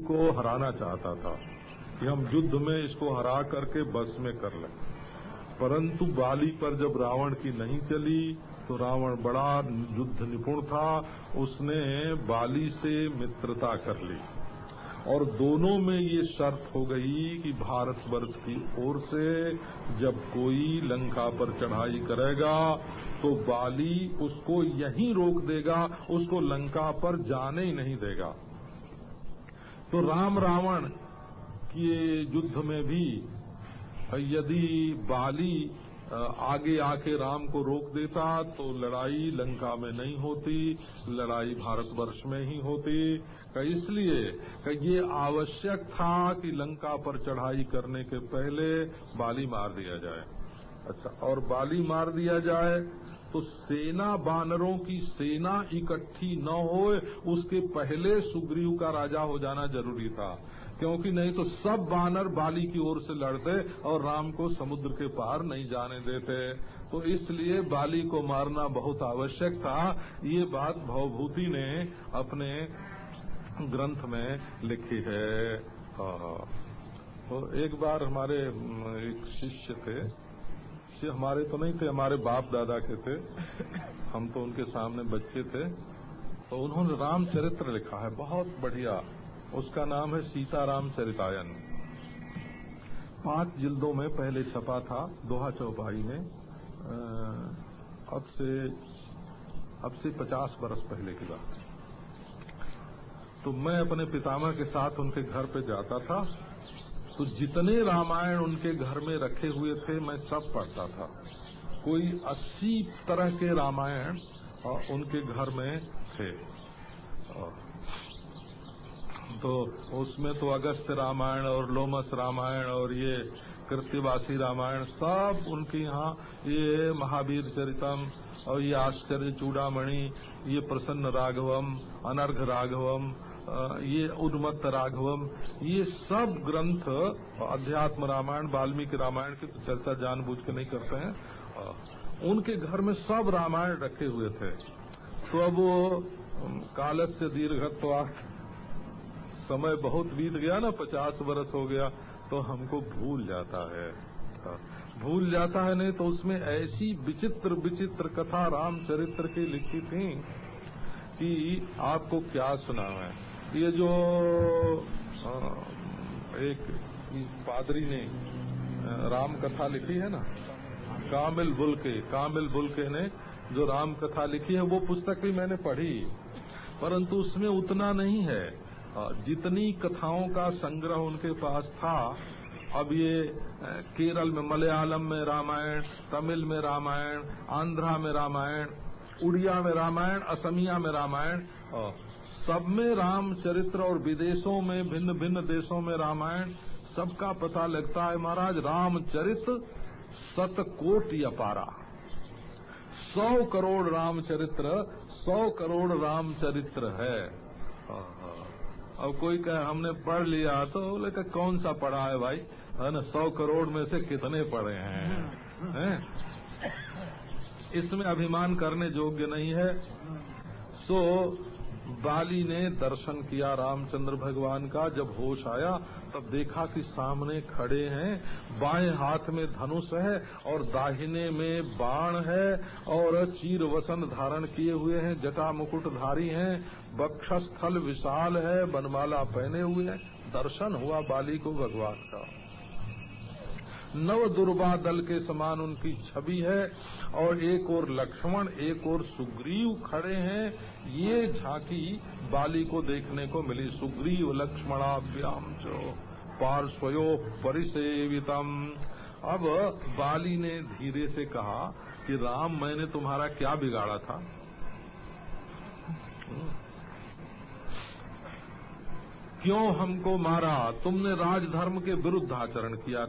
को हराना चाहता था कि हम युद्ध में इसको हरा करके बस में कर लें। परंतु बाली पर जब रावण की नहीं चली तो रावण बड़ा युद्ध निपुण था। उसने बाली से मित्रता कर ली। और दोनों में ये शर्त हो गई कि भारतवर्ष की ओर से जब कोई लंका पर चढ़ाई करेगा तो बाली उसको यहीं रोक देगा, उसको लंका पर जाने ही नहीं देगा। तो राम रावण के युद्ध में भी, यदि बाली आगे आके राम को रोक देता तो लड़ाई लंका में नहीं होती, लड़ाई भारतवर्ष में ही होती। इसलिए कि ये आवश्यक था कि लंका पर चढ़ाई करने के पहले बाली मार दिया जाए। अच्छा और बाली मार दिया जाए तो सेना बानरों की सेना इकट्ठी न हो उसके पहले सुग्रीव का राजा हो जाना ज़रूरी था। क्योंकि नहीं तो सब बानर बाली की ओर से लड़ते और राम को समुद्र के पार नहीं जाने देते। तो इसलिए बाली को मारना बहुत आवश्यक था। ये बात भवभूति ने अपने ग्रंथ में लिखी है। तो एक बार हमारे एक शिष्य थे शिष्य हमारे तो नहीं थे, हमारे बाप दादा के थे। हम तो उनके सामने बच्चे थे। तो उन्होंने रामचरित्र लिखा है, बहुत बढ़िया। उसका नाम है सीताराम चरितायन। पाँच जिल्दों में पहले छपा था, दोहा चौपाई में। अब से अब से पचास बरस पहले की बात। तो मैं अपने पितामह के साथ उनके घर पे जाता था। तो जितने रामायण उनके घर में रखे हुए थे, मैं सब पढ़ता था। कोई अस्सी तरह के रामायण उनके घर में थे। तो उसमें तो अगस्त रामायण और लोमस रामायण और ये कृत्यवासी रामायण सब उनके यहाँ, ये महावीर चरितम, और ये आश्चर्य चूड़ामणि, ये प्रसन्न राघवम, अनर्घ राघवम ये उन्मत्त राघवम, ये सब ग्रंथ अध्यात्म रामायण, वाल्मीकि रामायण की तो चर्चा जानबूझ के नहीं करते हैं। उनके घर में सब रामायण रखे हुए थे। तो अब वो कालस्य दीर्घत्वा, समय बहुत बीत गया ना, पचास वर्ष हो गया तो हमको भूल जाता है। भूल जाता है नहीं तो उसमें ऐसी विचित्र विचित्र कथा रामचरित्र की लिखी थी कि आपको क्या सुना है ये जो एक पादरी ने राम कथा लिखी है ना? कामिल बुलके कामिल बुलके ने जो राम कथा लिखी है, वो पुस्तक भी मैंने पढ़ी। परंतु उसमें उतना नहीं है। जितनी कथाओं का संग्रह उनके पास था, अब ये केरल में मलयालम में रामायण, तमिल में रामायण, आंध्रा में रामायण, उड़िया में रामायण, असमिया में रामायण सब में रामचरित्र और विदेशों में, भिन्न भिन्न देशों में रामायण सबका पता लगता है। महाराज रामचरित्र सतकोट अपारा। सौ करोड़ रामचरित्र सौ करोड़ रामचरित्र है। अब कोई कहे, हमने पढ़ लिया तो बोले कौन सा पढ़ा है भाई? है ना, सौ करोड़ में से कितने पढ़े हैं? है? इसमें अभिमान करने योग्य नहीं है। सो बाली ने दर्शन किया रामचंद्र भगवान का, जब होश आया, तब देखा कि सामने खड़े हैं। बाएँ हाथ में धनुष है और दाहिने में बाण है और चीर वसन धारण किए हुए हैं, जटा मुकुटधारी हैं। बक्षस्थल विशाल है, बनमाला पहने हुए हैं। दर्शन हुआ बाली को भगवान का। नव दुर्बा दल के समान उनकी छवि है और एक और लक्ष्मण, एक और सुग्रीव खड़े हैं। ये झांकी बाली को देखने को मिली। सुग्रीव लक्ष्मणाभ्याम चो पार्श्वयो परिसेवितम। अब बाली ने धीरे से कहा कि राम, मैंने तुम्हारा क्या बिगाड़ा था? क्यों हमको मारा? तुमने राजधर्म के विरुद्ध आचरण किया,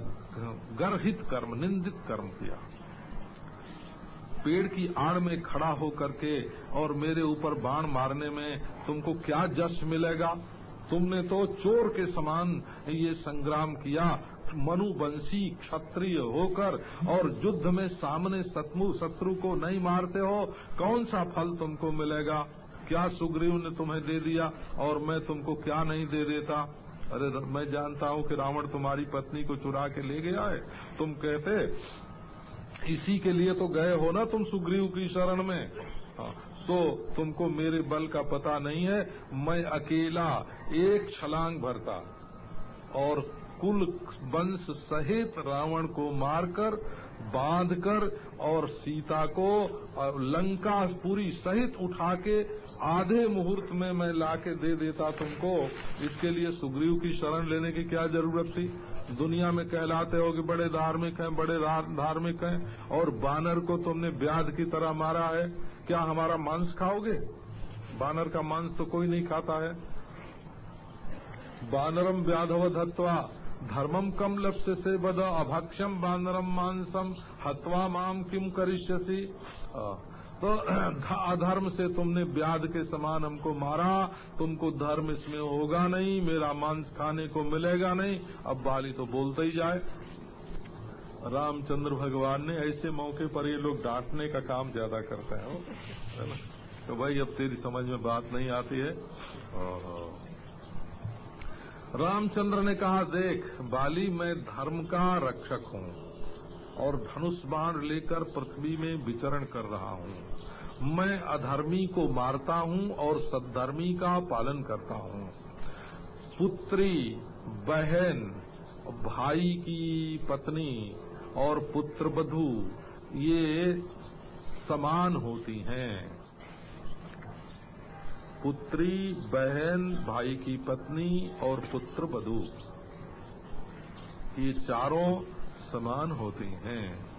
गर्हित कर्म, निंदित कर्म किया। पेड़ की आड़ में खड़ा होकर के और मेरे ऊपर बाण मारने में तुमको क्या जश मिलेगा? तुमने तो चोर के समान ये संग्राम किया, मनुवंशी क्षत्रिय होकर और युद्ध में सामने शत्रु को नहीं मारते हो, कौन सा फल तुमको मिलेगा? क्या सुग्रीव ने तुम्हें दे दिया और मैं तुमको क्या नहीं दे देता? अरे मैं जानता हूँ कि रावण तुम्हारी पत्नी को चुरा के ले गया है। तुम कहते इसी के लिए तो गए हो ना तुम सुग्रीव की शरण में? हाँ, तो तुमको मेरे बल का पता नहीं है। मैं अकेला एक छलांग भरता और कुल वंश सहित रावण को मारकर बांधकर और सीता को लंका पूरी सहित उठा के आधे मुहूर्त में मैं ला के दे देता तुमको। इसके लिए सुग्रीव की शरण लेने की क्या ज़रूरत थी? दुनिया में कहलाते हो कि बड़े धार्मिक हैं, बड़े धार्मिक हैं, और बानर को तुमने ब्याज की तरह मारा है। क्या हमारा मांस खाओगे? बानर का मांस तो कोई नहीं खाता है। बानरम व्याधव धत्वा धर्मम कम लप्स्य से बद अभक्षम बानरम मांसम, हत्वा माम किम करिष्यसी? तो अधर्म से तुमने ब्याद के समान हमको मारा। तुमको धर्म इसमें होगा नहीं, मेरा मांस खाने को मिलेगा नहीं। अब बाली तो बोलते ही जाए। रामचंद्र भगवान ने ऐसे मौके पर ये लोग डांटने का काम ज़्यादा करते हैं तो भाई, अब तेरी समझ में बात नहीं आती है। रामचंद्र ने कहा, देख, बाली, मैं धर्म का रक्षक हूँ और धनुष बाण लेकर पृथ्वी में विचरण कर रहा हूँ। मैं अधर्मी को मारता हूँ और सद्धर्मी का पालन करता हूँ। पुत्री, बहन, भाई की पत्नी और पुत्र बधु ये समान होती हैं। पुत्री, बहन, भाई की पत्नी और पुत्र बधु ये चारों समान होती हैं।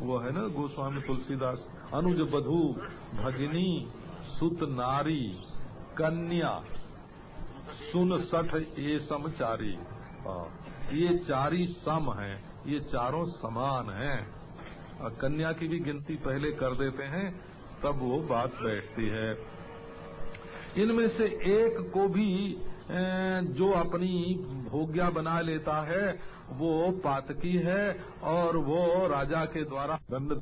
वो है ना गोस्वामी तुलसीदास? अनुज बधु, भगिनी, सुत नारी, कन्या, सुन सठ ये समचारी। ये चारी सम हैं, ये चारों समान हैं। कन्या की भी गिनती पहले कर देते हैं, तब वो बात बैठती है। इनमें से एक को भी जो अपनी भोग्या बना लेता है, वो पातकी है और वो राजा के द्वारा दंड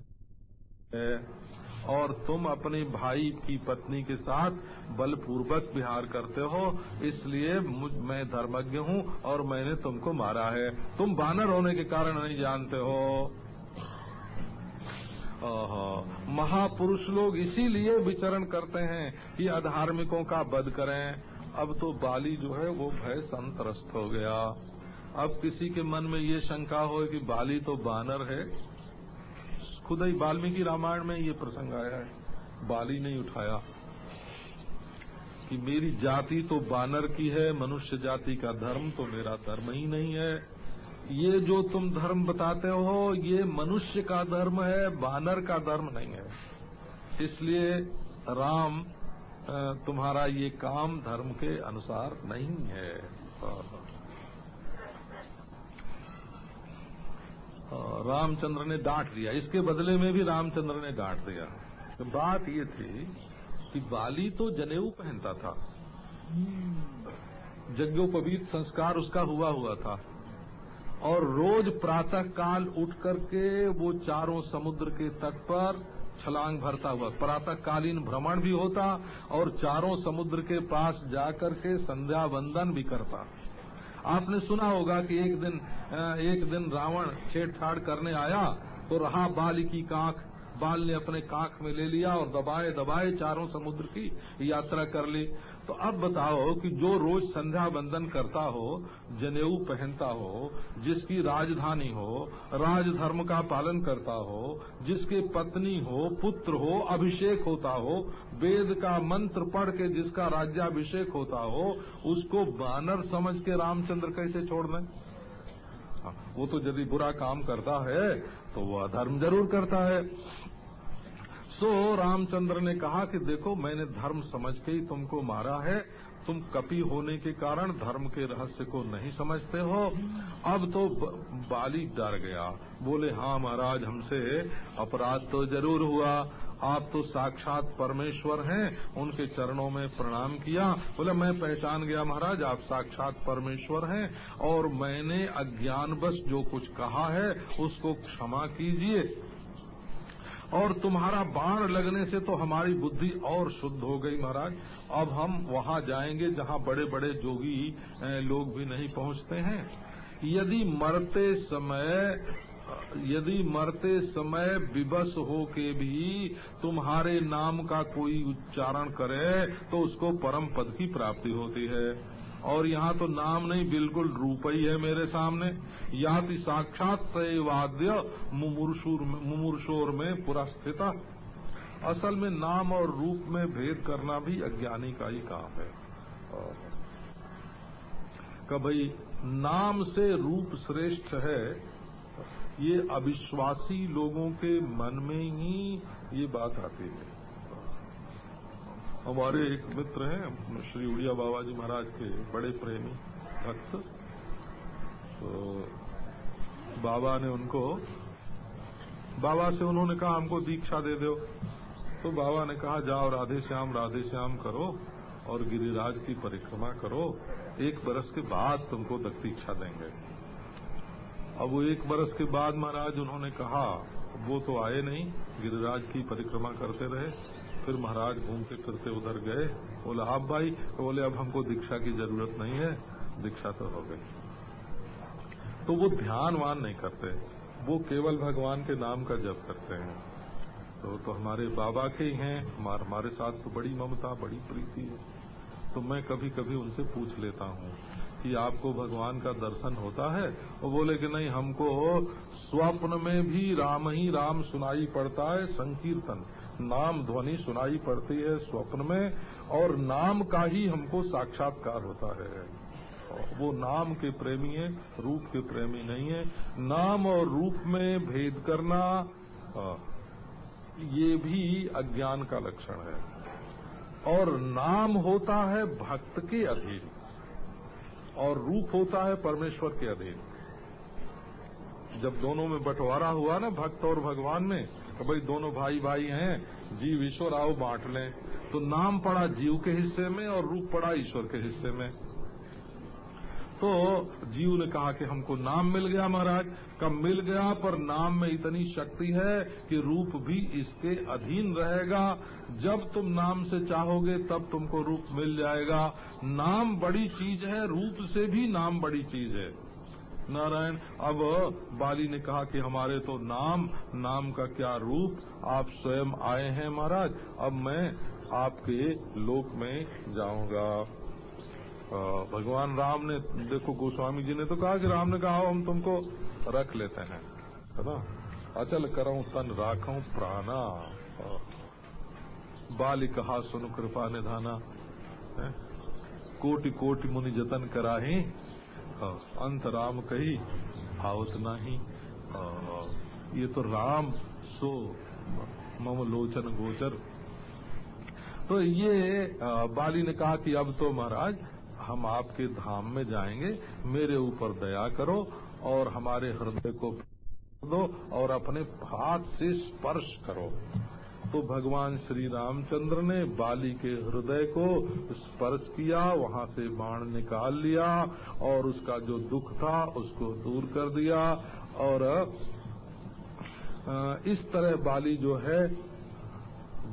और तुम अपने भाई की पत्नी के साथ बलपूर्वक विहार करते हो, इसलिए मैं धर्मज्ञ हूँ और मैंने तुमको मारा है। तुम बानर होने के कारण नहीं जानते हो। महापुरुष लोग इसीलिए विचरण करते हैं कि अधार्मिकों का वध करें। अब तो बाली जो है, वो भय संतरस्त हो गया। अब किसी के मन में ये शंका हो कि बाली तो बानर है खुद ही वाल्मीकि रामायण में ये प्रसंग आया है, बाली नहीं उठाया कि मेरी जाति तो बानर की है, मनुष्य जाति का धर्म तो मेरा धर्म ही नहीं है। ये जो तुम धर्म बताते हो, ये मनुष्य का धर्म है, बानर का धर्म नहीं है। इसलिए राम तुम्हारा ये काम धर्म के अनुसार नहीं है। रामचंद्र ने डांट दिया। इसके बदले में भी रामचंद्र ने डांट दिया। तो बात ये थी कि बाली तो जनेऊ पहनता था। यज्ञोपवीत संस्कार उसका हुआ हुआ था। और रोज प्रातः काल उठ करके वो चारों समुद्र के तट पर छलांग भरता हुआ। प्रातः कालीन भ्रमण भी होता और चारों समुद्र के पास जाकर के संध्या वंदन भी करता। आपने सुना होगा कि एक दिन एक दिन रावण छेड़छाड़ करने आया तो रहा बाल की कांख। बाल ने अपने कांख में ले लिया और दबाए दबाए चारों समुद्र की यात्रा कर ली। तो अब बताओ कि जो रोज संध्या बंदन करता हो जनेऊ पहनता हो जिसकी राजधानी हो राजधर्म का पालन करता हो जिसके पत्नी हो पुत्र हो अभिषेक होता हो वेद का मंत्र पढ़ के जिसका राज्याभिषेक होता हो उसको बानर समझ के रामचंद्र कैसे छोड़ दें? हाँ, वो तो यदि बुरा काम करता है तो वो अधर्म ज़रूर करता है। सो रामचंद्र ने कहा कि देखो, मैंने धर्म समझ के ही तुमको मारा है। तुम कपि होने के कारण धर्म के रहस्य को नहीं समझते हो। अब तो बाली डर गया। बोले हाँ महाराज, हमसे अपराध तो ज़रूर हुआ। आप तो साक्षात परमेश्वर हैं। उनके चरणों में प्रणाम किया। बोले, मैं पहचान गया महाराज, आप साक्षात परमेश्वर हैं। और मैंने अज्ञानवश जो कुछ कहा है, उसको क्षमा कीजिए। और तुम्हारा बाण लगने से तो हमारी बुद्धि और शुद्ध हो गई महाराज। अब हम वहाँ जाएँगे जहाँ बड़े बड़े जोगी लोग भी नहीं पहुँचते हैं। यदि मरते समय, यदि मरते समय विवश हो के भी तुम्हारे नाम का कोई उच्चारण करे तो उसको परम पद की प्राप्ति होती है। और यहाँ तो नाम नहीं, बिल्कुल रूप ही है मेरे सामने। याति साक्षात सैवाद्य मुमूर्शोर में पूरा स्थित असल में नाम और रूप में भेद करना भी अज्ञानी का ही काम है। कभी नाम से रूप श्रेष्ठ है, ये अविश्वासी लोगों के मन में ही ये बात आती है। हमारे एक मित्र हैं, श्री उड़िया बाबा जी महाराज के बड़े प्रेमी भक्त। तो बाबा ने उनको, बाबा से उन्होंने कहा, हमको दीक्षा दे दो। तो बाबा ने कहा, जाओ राधे श्याम राधे श्याम करो और गिरिराज की परिक्रमा करो। एक बरस के बाद तुमको दीक्षा देंगे। अब वो एक बरस के बाद महाराज उन्होंने कहा, वो तो आए नहीं, गिरिराज की परिक्रमा करते रहे। फिर महाराज घूमते फिरते उधर गए। बोले आप भाई। तो बोले, अब हमको दीक्षा की ज़रूरत नहीं है। दीक्षा तो हो गई। तो वो ध्यानवान नहीं करते। वो केवल भगवान के नाम का जप करते हैं। तो तो हमारे बाबा के ही हैं। हमारे साथ तो बड़ी ममता, बड़ी प्रीति है। तो मैं कभी कभी उनसे पूछ लेता हूँ कि आपको भगवान का दर्शन होता है? वो बोले कि नहीं, हमको स्वप्न में भी राम ही राम सुनाई पड़ता है, संकीर्तन। नाम ध्वनि सुनाई पड़ती है स्वप्न में और नाम का ही हमको साक्षात्कार होता है। वो नाम के प्रेमी है, रूप के प्रेमी नहीं है। नाम और रूप में भेद करना ये भी अज्ञान का लक्षण है। और नाम होता है भक्त के अधीन और रूप होता है परमेश्वर के अधीन। जब दोनों में बंटवारा हुआ ना भक्त और भगवान में भाई दोनों भाई भाई हैं, जीव ईश्वर, आओ बांट लें। तो नाम पड़ा जीव के हिस्से में और रूप पड़ा ईश्वर के हिस्से में। तो जीव ने कहा कि हमको नाम मिल गया महाराज कब मिल गया, पर नाम में इतनी शक्ति है कि रूप भी इसके अधीन रहेगा। जब तुम नाम से चाहोगे, तब तुमको रूप मिल जाएगा। नाम बड़ी चीज़ है, रूप से भी नाम बड़ी चीज़ है। नारायण, अब बाली ने कहा कि हमारे तो नाम नाम का क्या रूप? आप स्वयं आए हैं महाराज, अब मैं आपके लोक में जाऊँगा। भगवान राम ने, देखो गोस्वामी जी ने तो कहा कि राम ने कहा हम तुमको रख लेते हैं। है ना? अचल करो तन राखो प्राणा। बाली कहा, सुन कृपा निधाना कोटि कोटि मुनि जतन कराही अंत राम कही, भावत नाही। ये तो राम सो मम लोचन गोचर। तो ये बाली ने कहा कि अब तो महाराज, हम आपके धाम में जाएँगे। मेरे ऊपर दया करो और हमारे हृदय को दो और अपने हाथ से स्पर्श करो। तो भगवान श्री रामचंद्र ने बाली के हृदय को स्पर्श किया, वहाँ से बाण निकाल लिया और उसका जो दुख था उसको दूर कर दिया। और इस तरह बाली जो है,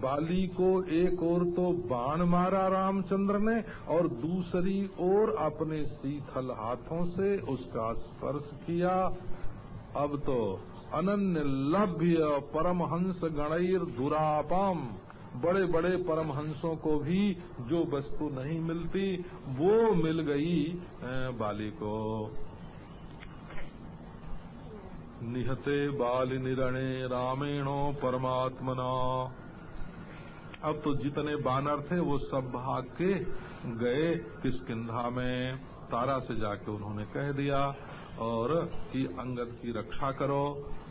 बाली को एक ओर तो बाण मारा रामचंद्र ने और दूसरी ओर अपने शीतल हाथों से उसका स्पर्श किया। अब तो अनन्य लभ्य परमहंस गणैर दुरापम। बड़े बड़े परमहंसों को भी जो वस्तु नहीं मिलती, वो मिल गई बाली को निहते बाल निरणे रामेणो परमात्मना। अब तो जितने बानर थे, वो सब भाग के गए किसकिधा में। तारा से जाके उन्होंने कह दिया, और कि अंगद की रक्षा करो।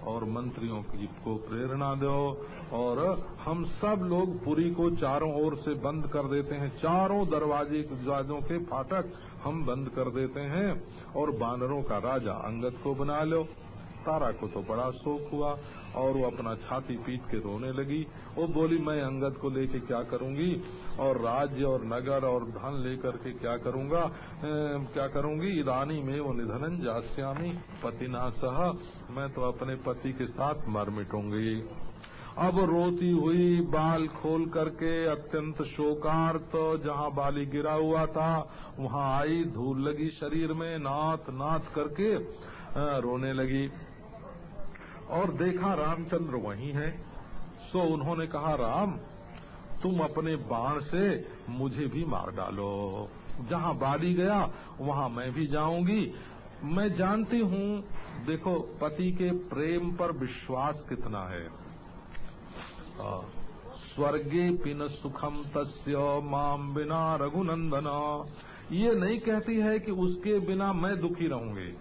और मंत्रियों की को प्रेरणा दो और हम सब लोग पुरी को चारों ओर से बंद कर देते हैं। चारों दरवाजे दरवाजों के फाटक हम बंद कर देते हैं और बानरों का राजा अंगद को बना लो। तारा को तो बड़ा शोक हुआ। और वो अपना छाती पीट के रोने लगी। वो बोली मैं अंगद को लेके क्या करूँगी? और राज्य और नगर और धन लेकर के क्या करूँगा? ए, क्या करूँगी? रानी में वो निधनन जास्यामी पति ना सह। मैं तो अपने पति के साथ मर मिटूँगी। अब रोती हुई बाल खोल करके अत्यंत शोकार्त जहाँ बाली गिरा हुआ था वहाँ आई धूल लगी शरीर में नाथ नाथ करके रोने लगी। और देखा रामचंद्र वही है, सो उन्होंने कहा, राम, तुम अपने बाण से मुझे भी मार डालो। जहाँ बाली गया, वहाँ मैं भी जाऊँगी। मैं जानती हूँ, देखो, पति के प्रेम पर विश्वास कितना है। स्वर्गे पिन सुखम तस्य माम बिना रघुनंदन। ये नहीं कहती है कि उसके बिना मैं दुखी रहूँगी।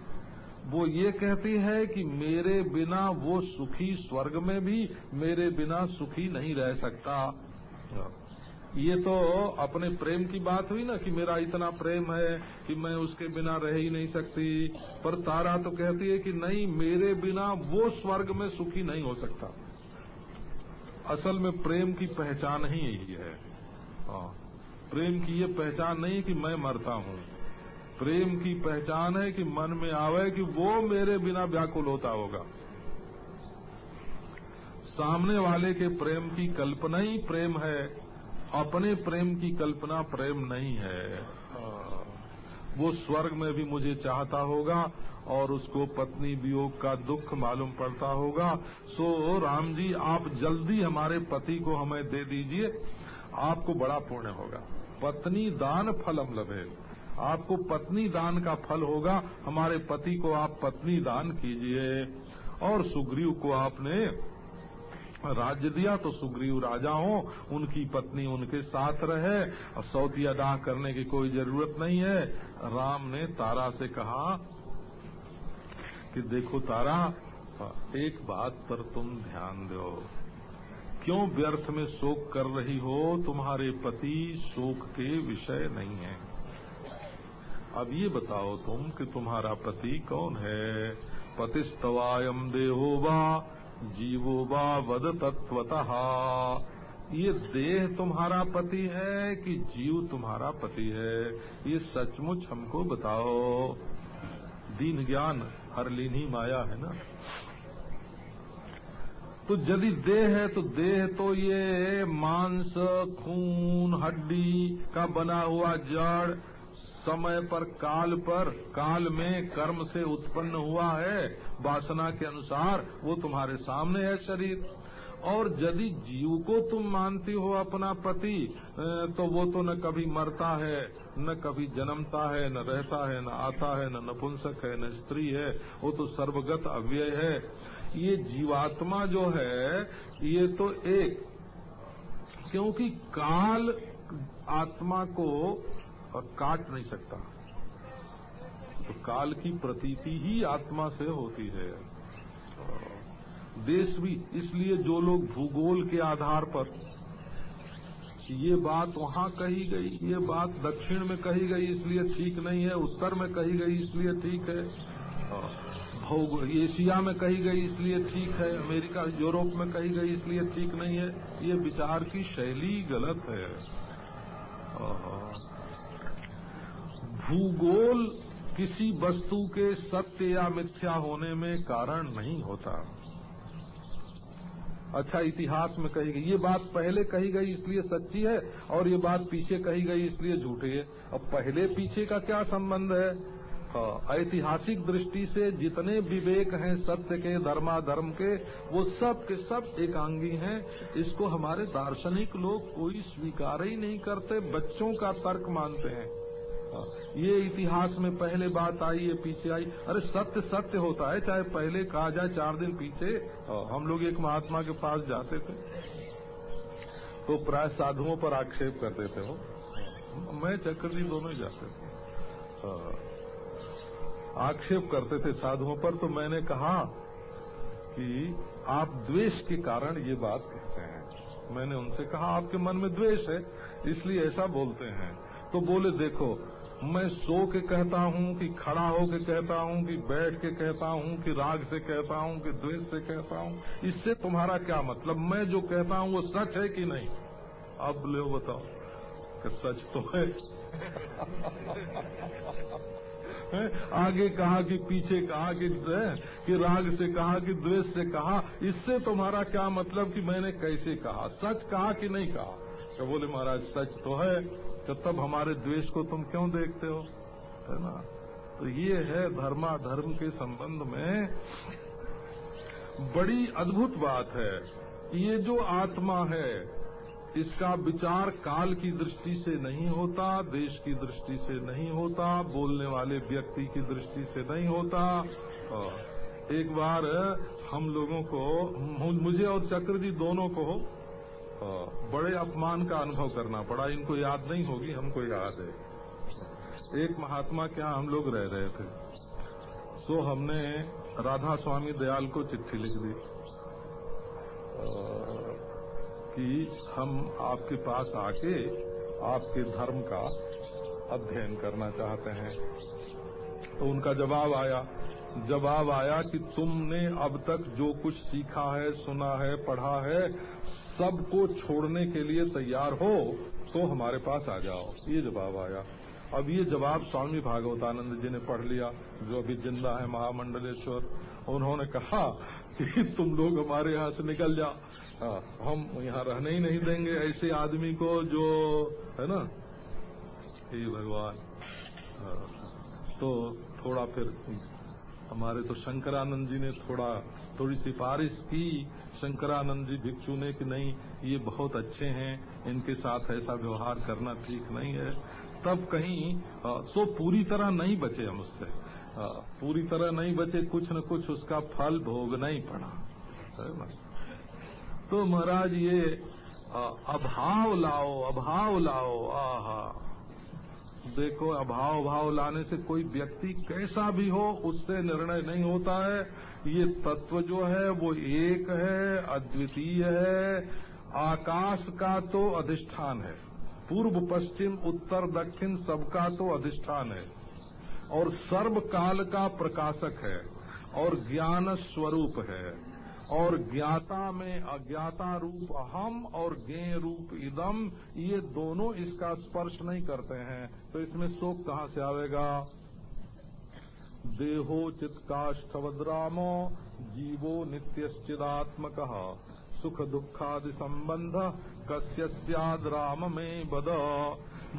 वो ये कहती है कि मेरे बिना वो सुखी स्वर्ग में भी मेरे बिना सुखी नहीं रह सकता। ये तो अपने प्रेम की बात हुई ना कि मेरा इतना प्रेम है कि मैं उसके बिना रह ही नहीं सकती। पर तारा तो कहती है कि नहीं, मेरे बिना वो स्वर्ग में सुखी नहीं हो सकता। असल में प्रेम की पहचान ही यही है। हाँ प्रेम की ये पहचान नहीं कि मैं मरता हूँ। प्रेम की पहचान है कि मन में आवे कि वो मेरे बिना व्याकुल होता होगा। सामने वाले के प्रेम की कल्पना ही प्रेम है, अपने प्रेम की कल्पना प्रेम नहीं है। वो स्वर्ग में भी मुझे चाहता होगा और उसको पत्नी वियोग का दुख मालूम पड़ता होगा। सो राम जी, आप जल्दी हमारे पति को हमें दे दीजिए, आपको बड़ा पुण्य होगा। पत्नी दान फलम लभे। आपको पत्नी दान का फल होगा। हमारे पति को आप पत्नी दान कीजिए। और सुग्रीव को आपने राज्य दिया तो सुग्रीव राजा हो, उनकी पत्नी उनके साथ रहे। और सौती अदा करने की कोई ज़रूरत नहीं है। राम ने तारा से कहा कि देखो तारा, एक बात पर तुम ध्यान दो। क्यों व्यर्थ में शोक कर रही हो? तुम्हारे पति शोक के विषय नहीं है। अब ये बताओ तुम कि तुम्हारा पति कौन है? पतिस्तवायम देहोबा जीवो बा वद तत्वतः ये देह तुम्हारा पति है कि जीव तुम्हारा पति है? ये सचमुच हमको बताओ। दीन ज्ञान हर लीनी माया है ना? तो यदि देह है तो देह तो ये मांस, खून, हड्डी का बना हुआ जड़ समय पर काल पर, काल में कर्म से उत्पन्न हुआ है। वासना के अनुसार वो तुम्हारे सामने है शरीर। और यदि जीव को तुम मानती हो अपना पति तो वो तो न कभी मरता है, न कभी जन्मता है, न रहता है, न आता है, न नपुंसक है, न स्त्री है। वो तो सर्वगत अव्यय है। ये जीवात्मा जो है, ये तो एक, क्योंकि काल आत्मा को काट नहीं सकता। तो काल की प्रतीति ही आत्मा से होती है। देश भी इसलिए जो लोग भूगोल के आधार पर ये बात वहाँ कही गई, ये बात दक्षिण में कही गई इसलिए ठीक नहीं है, उत्तर में कही गई इसलिए ठीक है एशिया में कही गई इसलिए ठीक है, अमेरिका, यूरोप में कही गई इसलिए ठीक नहीं है, ये विचार की शैली गलत है। भूगोल किसी वस्तु के सत्य या मिथ्या होने में कारण नहीं होता। अच्छा इतिहास में कही गई। ये बात पहले कही गई इसलिए सच्ची है और ये बात पीछे कही गई इसलिए झूठी है। अब पहले पीछे का क्या संबंध है? हाँ, ऐतिहासिक दृष्टि से जितने विवेक हैं सत्य के धर्माधर्म के वो सब के सब एकांगी हैं। इसको हमारे दार्शनिक लोग कोई स्वीकार ही नहीं करते। बच्चों का तर्क मानते हैं। ये इतिहास में पहले बात आई है पीछे आई। अरे सत्य सत्य होता है, चाहे पहले कहा जाए चार दिन पीछे हम लोग एक महात्मा के पास जाते थे। तो प्राय साधुओं पर आक्षेप करते थे वो। मैं चक्रजी दोनों ही जाते थे। आक्षेप करते थे साधुओं पर तो मैंने कहा कि आप द्वेष के कारण ये बात कहते हैं। मैंने उनसे कहा, आपके मन में द्वेष है, इसलिए ऐसा बोलते हैं। तो बोले, देखो मैं सो के कहता हूँ कि खड़ा हो के कहता हूँ कि बैठ के कहता हूँ कि राग से कहता हूँ कि द्वेष से कहता हूँ। इससे तुम्हारा क्या मतलब? मैं जो कहता हूँ वो सच है कि नहीं? अब ले बताओ कि सच तो है? आगे कहा कि पीछे कहा कि कि राग से कहा कि द्वेष से कहा? इससे तुम्हारा क्या मतलब कि मैंने कैसे कहा? सच कहा कि नहीं कहा? तो बोले महाराज, सच तो है। तो तब हमारे द्वेष को तुम क्यों देखते हो? है ना? तो ये है धर्मा धर्म के संबंध में बड़ी अद्भुत बात है ये जो आत्मा है, इसका विचार काल की दृष्टि से नहीं होता, देश की दृष्टि से नहीं होता, बोलने वाले व्यक्ति की दृष्टि से नहीं होता। एक बार हम लोगों को, मुझे और चक्र जी दोनों को बड़े अपमान का अनुभव करना पड़ा। इनको याद नहीं होगी, हमको याद है। एक महात्मा के हम लोग रह रहे थे। तो हमने राधा स्वामी दयाल को चिट्ठी लिख दी कि हम आपके पास आके आपके धर्म का अध्ययन करना चाहते हैं। तो उनका जवाब आया जवाब आया कि तुमने अब तक जो कुछ सीखा है, सुना है, पढ़ा है सबको छोड़ने के लिए तैयार हो तो हमारे पास आ जाओ। ये जवाब आया। अब ये जवाब स्वामी भागवतानंद जी ने पढ़ लिया जो अभी ज़िंदा है महामंडलेश्वर। उन्होंने कहा कि तुम लोग हमारे यहाँ से निकल जाओ। हाँ, हम यहाँ रहने ही नहीं देंगे ऐसे आदमी को जो है ना? हे भगवान। हाँ, तो थोड़ा फिर हमारे तो शंकरानंद जी ने थोड़ा थोड़ी सिफारिश की शंकरानंद जी भिक्षु ने कि नहीं, ये बहुत अच्छे हैं, इनके साथ ऐसा व्यवहार करना ठीक नहीं है। तब कहीं तो पूरी तरह नहीं बचे हम उससे। पूरी तरह नहीं बचे, कुछ न कुछ उसका फल भोगना ही पड़ा तो महाराज ये अभाव लाओ अभाव लाओ, आहा। देखो अभाव भाव लाने से कोई व्यक्ति कैसा भी हो, उससे निर्णय नहीं होता है। ये तत्व जो है वो एक है, अद्वितीय है। आकाश का तो अधिष्ठान है। पूर्व, पश्चिम, उत्तर, दक्षिण सबका तो अधिष्ठान है। और सर्व काल का प्रकाशक है और ज्ञान स्वरूप है। और ज्ञाता में अज्ञाता रूप अहम और ज्ञ रूप इदम, ये दोनों इसका स्पर्श नहीं करते हैं। तो इसमें शोक कहाँ से आवेगा? देहो चित्काष्ठवद्रामो जीवो नित्यश्चिदात्मक सुख दुखादि संबंध कस्य राम में बद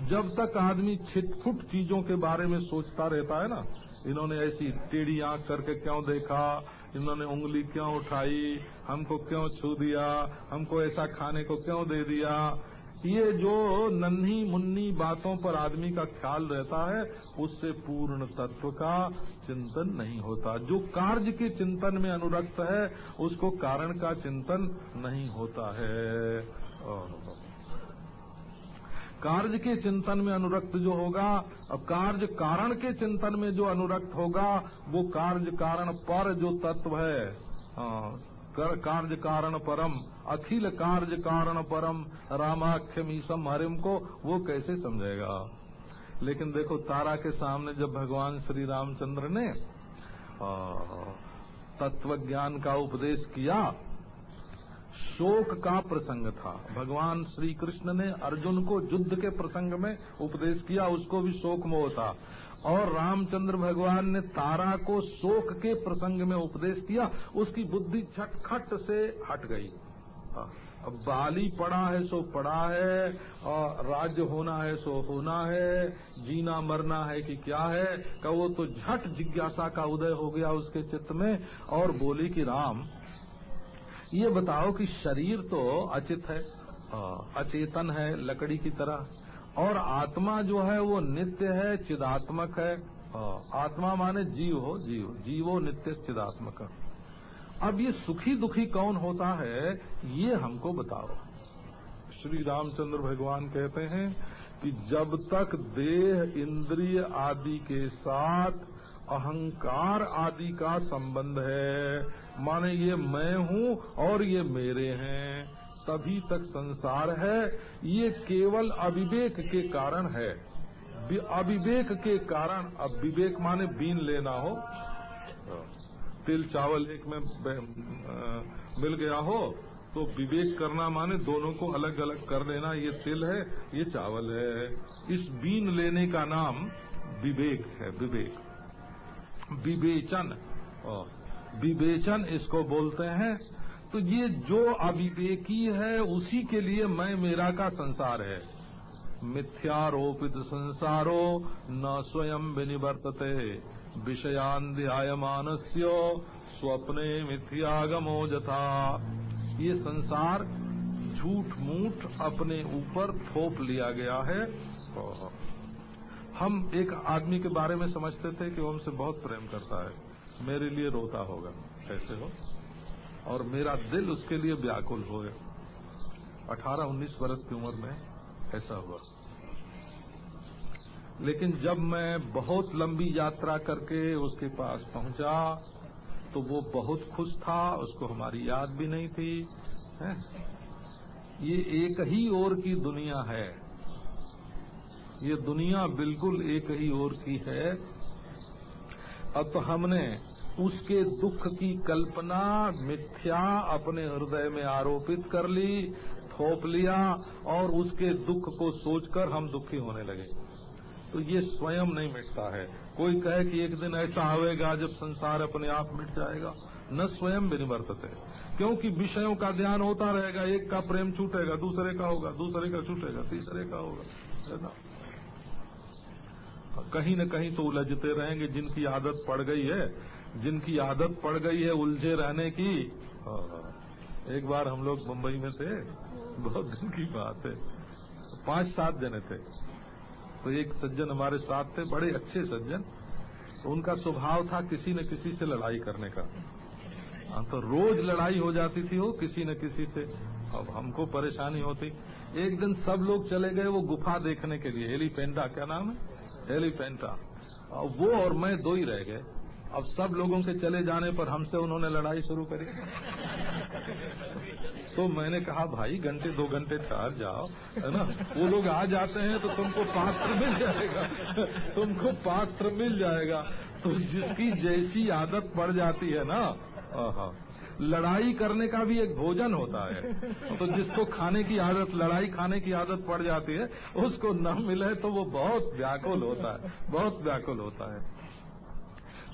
जब तक आदमी छिटफुट चीज़ों के बारे में सोचता रहता है ना, इन्होंने ऐसी टेढ़ी आँख करके क्यों देखा, इन्होंने उंगली क्यों उठाई, हमको क्यों छू दिया, हमको ऐसा खाने को क्यों दे दिया ये जो नन्ही मुन्नी बातों पर आदमी का ख्याल रहता है उससे पूर्ण तत्व का चिंतन नहीं होता। जो कार्य के चिंतन में अनुरक्त है उसको कारण का चिंतन नहीं होता है। कार्य के चिंतन में अनुरक्त जो होगा अब कार्य कारण के चिंतन में जो अनुरक्त होगा वो कार्य कारण पर जो तत्व है हाँ, कर कार्य कारण परम, अखिल कार्य कारण परम, रामाख्यम ईसम हरिम को वो कैसे समझेगा? लेकिन देखो, तारा के सामने जब भगवान श्री रामचंद्र ने तत्व ज्ञान का उपदेश किया, शोक का प्रसंग था। भगवान श्री कृष्ण ने अर्जुन को युद्ध के प्रसंग में उपदेश किया, उसको भी शोक मोह था। और रामचंद्र भगवान ने तारा को शोक के प्रसंग में उपदेश किया उसकी बुद्धि झटखट से हट गई। हाँ, अब बाली पड़ा है सो पड़ा है और राज्य होना है सो होना है जीना मरना है कि क्या है का वो तो झट जिज्ञासा का उदय हो गया उसके चित्त में और बोली कि राम ये बताओ कि शरीर तो अचित है अचेतन है लकड़ी की तरह। और आत्मा जो है वो नित्य है, चिदात्मक है। आत्मा माने जीव हो, जीव, जीवो नित्य, चिदात्मक। है अब ये सुखी दुखी कौन होता है, ये हमको बताओ। श्री रामचंद्र भगवान कहते हैं कि जब तक देह, इंद्रिय आदि के साथ अहंकार आदि का संबंध है, माने ये मैं हूँ और ये मेरे हैं। तभी तक संसार है, ये केवल अविवेक के कारण है। अविवेक के कारण, अब विवेक माने बीन लेना हो। तिल चावल एक में मिल गया हो तो विवेक करना माने दोनों को अलग अलग कर लेना, ये तिल है, ये चावल है। इस बीन लेने का नाम विवेक है, विवेक। विवेचन। विवेचन इसको बोलते हैं तो ये जो अविवेकी है, उसी के लिए मैं मेरा का संसार है। मिथ्यारोपित संसारो न स्वयं विनिवर्तते। विषयान्ध्यायमानस्य स्वप्ने मिथ्यागमो जथा। ये संसार झूठ मूठ अपने ऊपर थोप लिया गया है। हम एक आदमी के बारे में समझते थे कि वो हमसे बहुत प्रेम करता है। मेरे लिए रोता होगा। कैसे हो? और मेरा दिल उसके लिए व्याकुल हो अठारह उन्नीस वर्ष की उम्र में ऐसा हुआ। लेकिन जब मैं बहुत लंबी यात्रा करके उसके पास पहुँचा तो वो बहुत खुश था, उसको हमारी याद भी नहीं थी, है? ये एक ही ओर की दुनिया है। ये दुनिया बिल्कुल एक ही ओर की है। अब तो हमने उसके दुख की कल्पना मिथ्या अपने हृदय में आरोपित कर ली, थोप लिया और उसके दुख को सोचकर हम दुखी होने लगे। तो ये स्वयं नहीं मिटता है। कोई कहे कि एक दिन ऐसा आवेगा जब संसार अपने आप मिट जाएगा। न स्वयं भी निवर्तते। क्योंकि विषयों का ध्यान होता रहेगा। एक का प्रेम छूटेगा, दूसरे का होगा, दूसरे का छूटेगा, तीसरे का होगा, है ना? कहीं न कहीं तो उलझते रहेंगे। जिनकी आदत पड़ गई है जिनकी आदत पड़ गई है उलझे रहने की। एक बार हम लोग मुंबई में थे, बहुत दिन की बात है। पाँच सात जने थे। तो एक सज्जन हमारे साथ थे, बड़े अच्छे सज्जन। तो उनका स्वभाव था किसी न किसी से लड़ाई करने का। हाँ तो रोज लड़ाई हो जाती थी वो किसी न किसी से। अब हमको परेशानी होती। एक दिन सब लोग चले गए वो गुफा देखने के लिए। एलिफेंटा क्या नाम है? एलिफेंटा वो और मैं दो ही रह गए। अब सब लोगों के चले जाने पर हमसे उन्होंने लड़ाई शुरू करी। तो मैंने कहा, भाई, घंटे, दो घंटे ठहर जाओ, है ना? वो लोग आ जाते हैं तो तुमको पात्र मिल जाएगा। तुमको पात्र मिल जाएगा। तो जिसकी जैसी आदत पड़ जाती है ना हाँ लड़ाई करने का भी एक भोजन होता है। तो जिसको खाने की आदत, लड़ाई खाने की आदत पड़ जाती है, उसको न मिले तो वो बहुत व्याकुल होता है, बहुत व्याकुल होता है।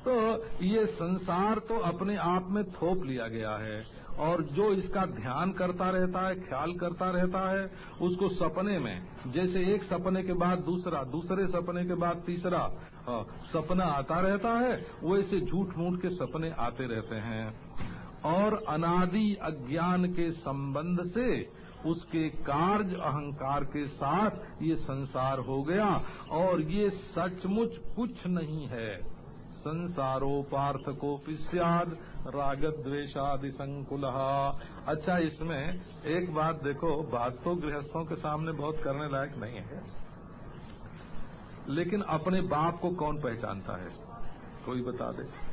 तो ये संसार तो अपने आप में थोप लिया गया है। और जो इसका ध्यान करता रहता है, ख्याल करता रहता है, उसको सपने में, जैसे एक सपने के बाद दूसरा, दूसरे सपने के बाद तीसरा सपना आता रहता है, वैसे झूठ मूठ के सपने आते रहते हैं। और अनादि अज्ञान के संबंध से उसके कार्य अहंकार के साथ ये संसार हो गया। और ये सचमुच कुछ नहीं है। संसारो पार्थ को पिस्याद राग द्वेशादि संकुल अच्छा इसमें एक बात देखो, बात तो गृहस्थों के सामने बहुत करने लायक नहीं है। लेकिन अपने बाप को कौन पहचानता है? कोई बता दे।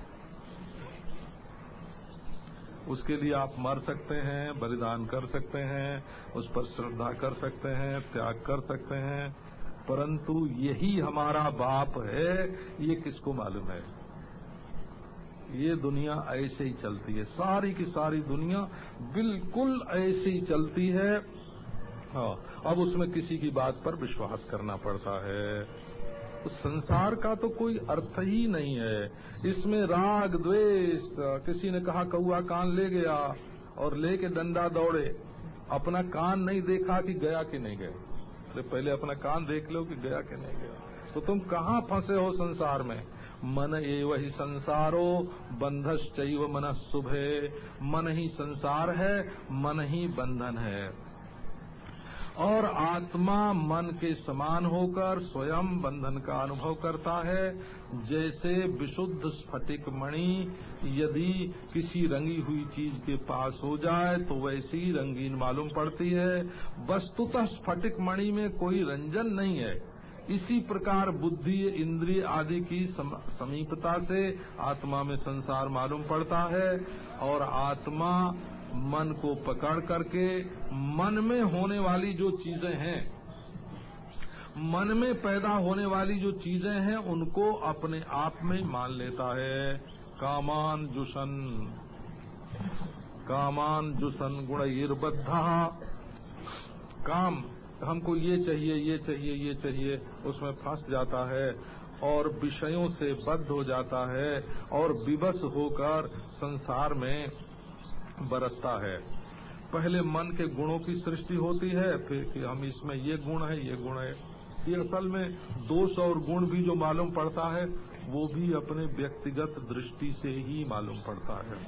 उसके लिए आप मर सकते हैं, बलिदान कर सकते हैं, उस पर श्रद्धा कर सकते हैं, त्याग कर सकते हैं। परंतु यही हमारा बाप है, ये किसको मालूम है? ये दुनिया ऐसे ही चलती है, सारी की सारी दुनिया बिल्कुल ऐसे ही चलती है। हाँ अब उसमें किसी की बात पर विश्वास करना पड़ता है। तो संसार का तो कोई अर्थ ही नहीं है। इसमें राग, द्वेष, किसी ने कहा, कौआ कान ले गया और लेके डंडा दौड़े। अपना कान नहीं देखा कि गया कि नहीं गया। अरे, पहले अपना कान देख लो कि गया कि नहीं गया। तो तुम कहाँ फंसे हो संसार में? मन एव ही संसारो बंधश्च मन शुभे। मन ही संसार है, मन ही बंधन है। और आत्मा मन के समान होकर स्वयं बंधन का अनुभव करता है। जैसे विशुद्ध स्फटिक मणि यदि किसी रंगी हुई चीज़ के पास हो जाए तो वैसी रंगीन मालूम पड़ती है। वस्तुतः स्फटिक मणि में कोई रंजन नहीं है। इसी प्रकार बुद्धि, इंद्रिय आदि की समीपता से आत्मा में संसार मालूम पड़ता है और आत्मा मन को पकड़ करके मन में होने वाली जो चीज़ें हैं, मन में पैदा होने वाली जो चीज़ें हैं, उनको अपने आप में मान लेता है। कामान जुसन कामान जुसन गुण काम। हमको ये चाहिए ये चाहिए ये चाहिए, उसमें फंस जाता है और विषयों से बद्ध हो जाता है और विवश होकर संसार में बरसता है। पहले मन के गुणों की सृष्टि होती है, फिर कि हम इसमें ये गुण है, ये गुण है। ये असल में दोष और गुण भी जो मालूम पड़ता है, वो भी अपने व्यक्तिगत दृष्टि से ही मालूम पड़ता है।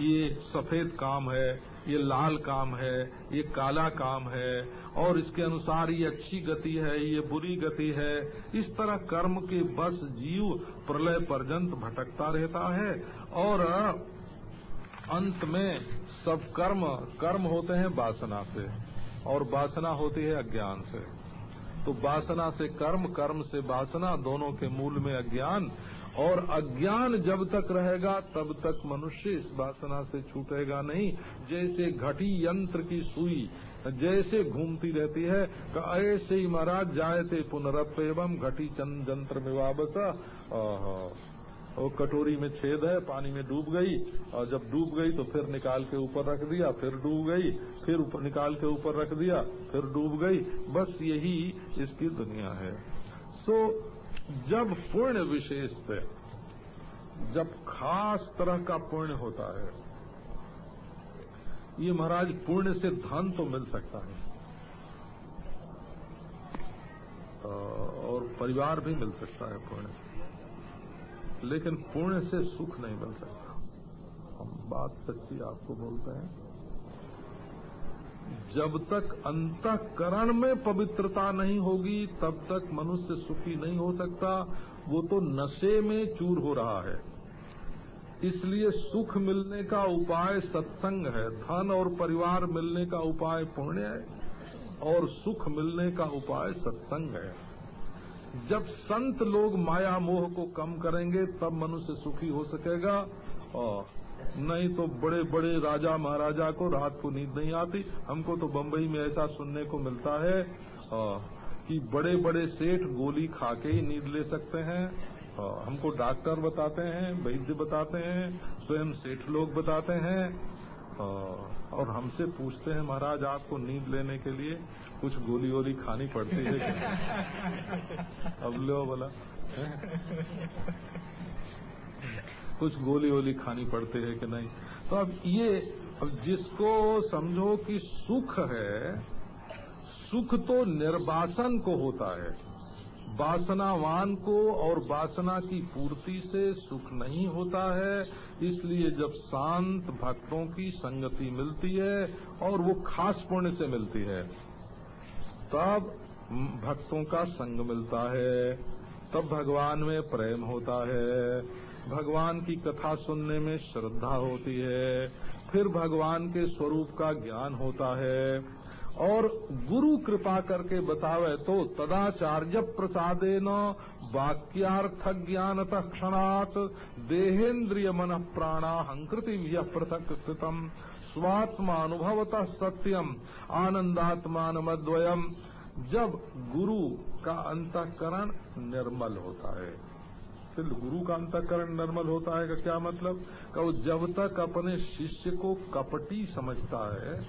ये सफ़ेद काम है ये लाल काम है, ये काला काम है, और इसके अनुसार ये अच्छी गति है, ये बुरी गति है। इस तरह कर्म के बस जीव प्रलय पर्यंत भटकता रहता है, और अंत में सब कर्म कर्म होते हैं वासना से, और वासना होती है अज्ञान से। तो वासना से कर्म कर्म से वासना, दोनों के मूल में अज्ञान और अज्ञान जब तक रहेगा, तब तक मनुष्य इस वासना से छूटेगा नहीं। जैसे घटी यंत्र की सुई, जैसे घूमती रहती है ऐसे ही महाराज जाए थे पुनरत्व एवं घटी चंद जंत्र में वापस वो कटोरी में छेद है, पानी में डूब गई, और जब डूब गई तो फिर निकाल के ऊपर रख दिया, फिर डूब गई, फिर ऊपर निकाल के ऊपर रख दिया, फिर डूब गई। बस यही इसकी दुनिया है। सो जब पुण्य विशेष से, जब खास तरह का पुण्य होता है, ये महाराज पुण्य से धन तो मिल सकता है। और परिवार भी मिल सकता है पुण्य लेकिन पुण्य से सुख नहीं मिल सकता। हम बात सच्ची आपको बोलते हैं। जब तक अंतकरण में पवित्रता नहीं होगी, तब तक मनुष्य सुखी नहीं हो सकता। वो तो नशे में चूर हो रहा है। इसलिए सुख मिलने का उपाय सत्संग है। धन और परिवार मिलने का उपाय पुण्य है और सुख मिलने का उपाय सत्संग है। जब संत लोग माया मोह को कम करेंगे, तब मनुष्य सुखी हो सकेगा और नहीं तो बड़े बड़े राजा महाराजा को रात को नींद नहीं आती। हमको तो बम्बई में ऐसा सुनने को मिलता है कि बड़े बड़े सेठ गोली खा के ही नींद ले सकते हैं। हमको डॉक्टर बताते हैं वैद्य बताते हैं स्वयं सेठ लोग बताते हैं। और हमसे पूछते हैं महाराज आपको नींद लेने के लिए कुछ गोली वोली खानी पड़ती है अब लो बोला। कुछ गोली वोली खानी पड़ती है कि नहीं? तो अब ये, अब जिसको समझो कि सुख है, सुख तो निर्वासन को होता है। वासनावान को और वासना की पूर्ति से सुख नहीं होता है, इसलिए जब शांत भक्तों की संगति मिलती है और वो खास पुण्य से मिलती है, तब भक्तों का संग मिलता है, तब भगवान में प्रेम होता है। भगवान की कथा सुनने में श्रद्धा होती है, फिर भगवान के स्वरूप का ज्ञान होता है। और गुरु कृपा करके बतावे तो तदाचार्य प्रसादे न वाक्यार्थ ज्ञान क्षणात देहेन्द्रिय मन प्राणाहंकृति यह पृथक स्थितम। स्वात्मानुभवत सत्यम आनंदात्मानमद्वयम जब गुरु का अंतकरण निर्मल होता है फिर गुरु का अंतकरण निर्मल होता है का क्या मतलब? का जब तक अपने शिष्य को कपटी समझता है,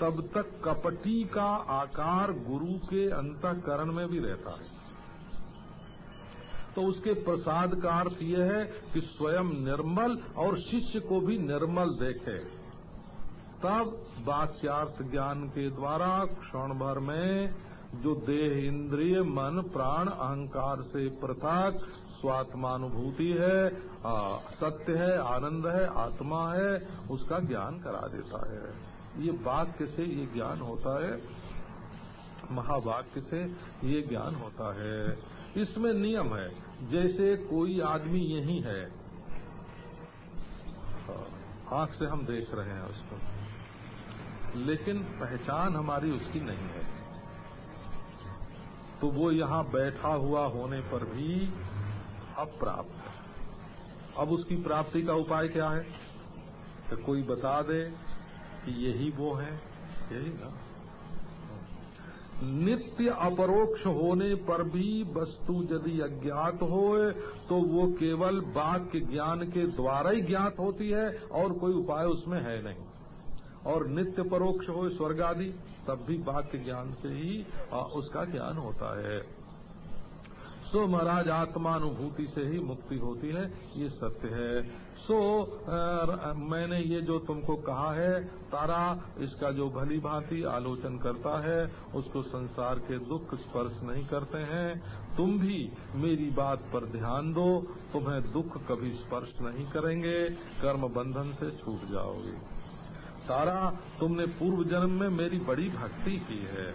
तब तक कपटी का आकार गुरु के अंतकरण में भी रहता है। तो उसके प्रसाद का अर्थ यह है कि स्वयं निर्मल और शिष्य को भी निर्मल देखे। तब वाक्यार्थ ज्ञान के द्वारा क्षण भर में जो देह इंद्रिय, मन, प्राण, अहंकार से पृथक स्वात्मानुभूति है आ, सत्य है आनंद है आत्मा है उसका ज्ञान करा देता है। ये वाक्य से ये ज्ञान होता है महावाक्य से ये ज्ञान होता है। इसमें नियम है जैसे कोई आदमी यही है आँख से हम देख रहे हैं उसको लेकिन पहचान हमारी उसकी नहीं है। तो वो यहाँ बैठा हुआ होने पर भी अप्राप्त अब उसकी प्राप्ति का उपाय क्या है? तो कोई बता दे कि यही वो है। यही ना? नित्य अपरोक्ष होने पर भी वस्तु यदि अज्ञात हो तो वो केवल वाक्य ज्ञान के द्वारा ही ज्ञात होती है और कोई उपाय उसमें है नहीं। और नित्य परोक्ष हो स्वर्ग आदि तब भी वाक्य ज्ञान से ही उसका ज्ञान होता है। सो महाराज आत्मानुभूति से ही मुक्ति होती है ये सत्य है। सो आ, मैंने ये जो तुमको कहा है तारा इसका जो भली भांति आलोचन करता है उसको संसार के दुख स्पर्श नहीं करते हैं। तुम भी मेरी बात पर ध्यान दो तुम्हें दुख कभी स्पर्श नहीं करेंगे कर्म बंधन से छूट जाओगे। तारा तुमने पूर्व जन्म में मेरी बड़ी भक्ति की है।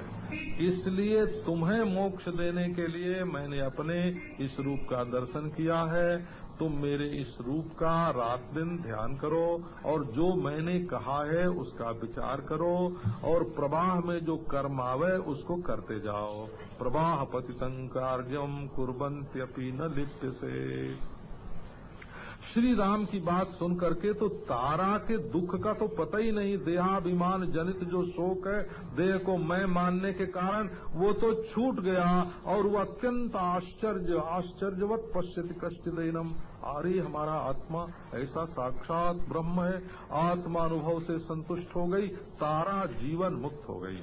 इसलिए तुम्हें मोक्ष देने के लिए मैंने अपने इस रूप का दर्शन किया है। तुम मेरे इस रूप का रात दिन ध्यान करो और जो मैंने कहा है उसका विचार करो और प्रवाह में जो कर्म आवे उसको करते जाओ। प्रवाह पति संकार्यम कुरबंत्यपी न लिप्त से श्री राम की बात सुन करके तो तारा के दुख का तो पता ही नहीं, देहाभिमान जनित जो शोक है, देह को मैं मानने के कारण वो तो छूट गया और वो अत्यंत आश्चर्य, आश्चर्यवत पश्यति कष्ट देनम अरे हमारा आत्मा, ऐसा साक्षात ब्रह्म है आत्मानुभव से संतुष्ट हो गई, तारा जीवन मुक्त हो गई।